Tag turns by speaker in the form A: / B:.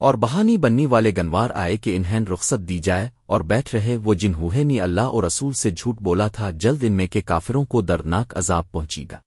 A: اور بہانی بننی والے گنوار آئے کہ انہیں رخصت دی جائے اور بیٹھ رہے وہ جنہوں نے اللہ اور رسول سے جھوٹ بولا تھا، جلد ان میں کے کافروں کو دردناک عذاب پہنچی گا۔